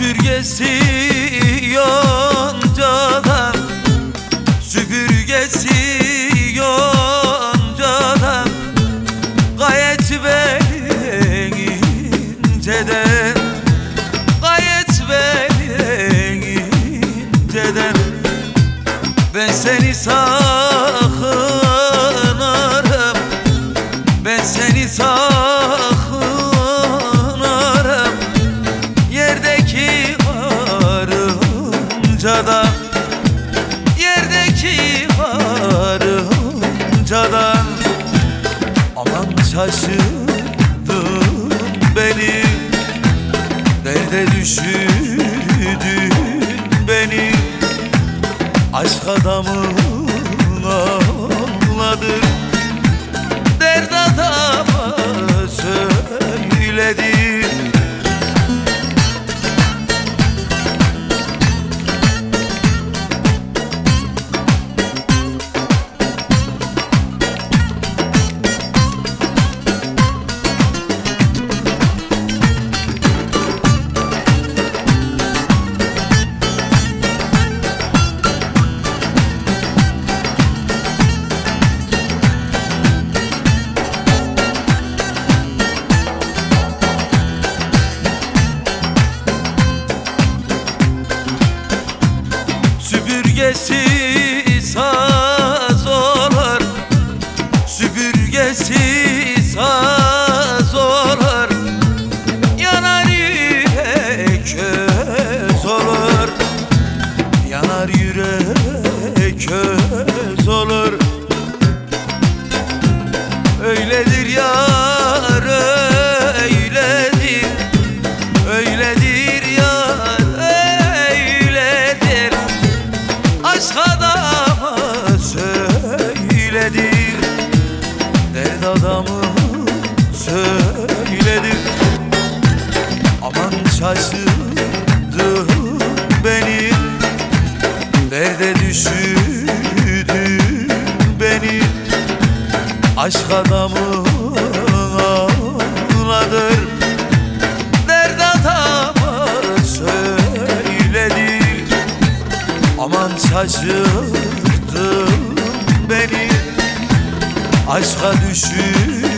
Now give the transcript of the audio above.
Süpürgesi yoncadan Süpürgesi yoncadan Gayet ben inceden Gayet ben inceden Ben seni sakınarım karıncadan Aman şaşırdın beni. Derde düşürdün beni? Aşk adamına ağladı Süpürgesi Dert adamı söyledir Aman şaşırdı beni. Derde düşürdü beni. Aşk adamı ağladır Dert adama söyledir Aman şaşırdın beni Aşka düşür